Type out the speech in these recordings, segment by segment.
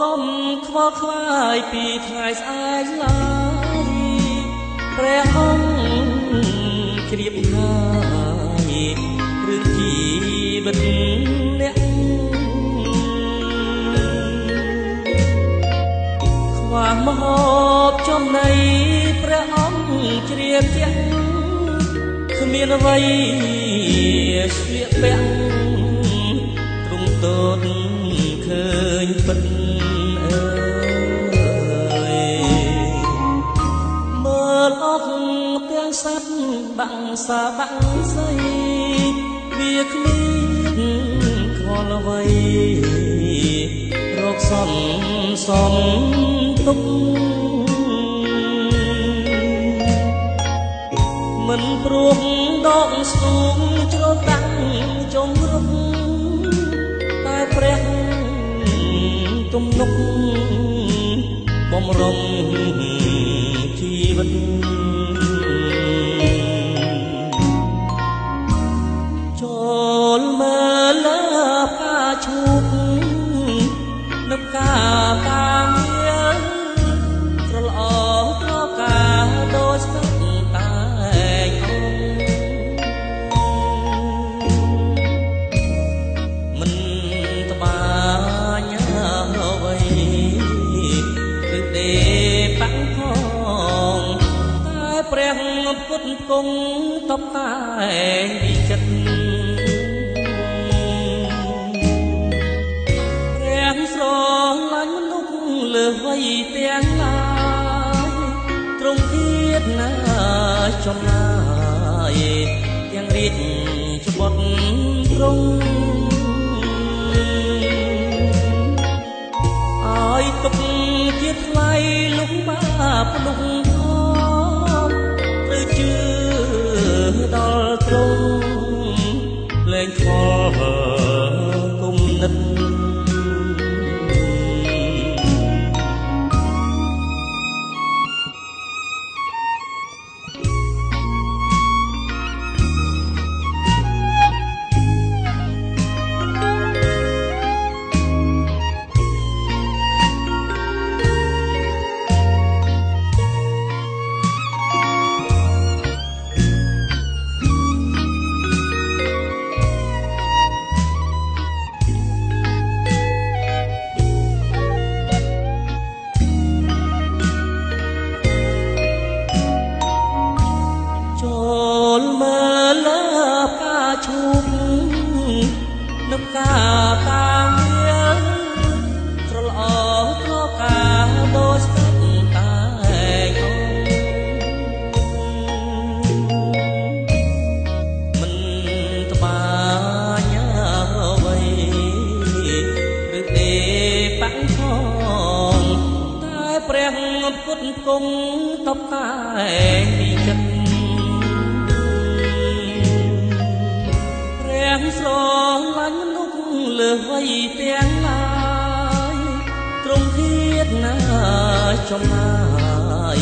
កំខ្វល់ខ្វាយពីថ្ងៃស្អែកឡើយព្រះអង្គជ្រាបហើយរឿងជីវិតអ្នកខ្វះមហូបចំណីព្រះអង្គជ្រាបជាក់គ្មានអ្វីស្លៀកពាក់ទ្រង់តូច ឃើញពិតអើយមើលអស់ទាំងសត្វបាំងសាបាំងស្អីវាគ្មានខលអ្វីរកសំសំទុកមិនព្រោះដកស្ទូងជ្រតាំ ទំនុកបំរុងជីវិតចូលមើលលើផ្កាឈូកនឹកកា ពុទ្ធគង់តបតែងពីចិត្តព្រះស្រឡាញ់មនុស្សលើវ័យទាំងឡាយទ្រង់ទៀតណាចំណាយទាំងរាជច្បុតទ្រង់ឲ្យទុកជាថ្លៃលុបបាបលុបផងត្រូវ ជឿដល់ទ្រង់លែងខល ព្រះពុទ្ធគង់តបតែងពីចិត្តព្រះស្រឡាញ់មនុស្សលើវ័យទាំងឡាយទ្រង់ធៀតណាចំណាយ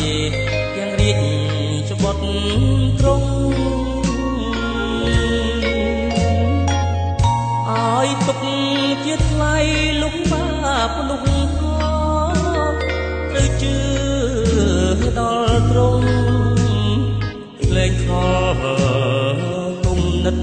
ទាំងរាជច្បុតទ្រង់ឲ្យទុកជាថ្លៃលុបបាបលុបផងត្រូវ ជឿដល់ទ្រង់លែងខលគុំនិត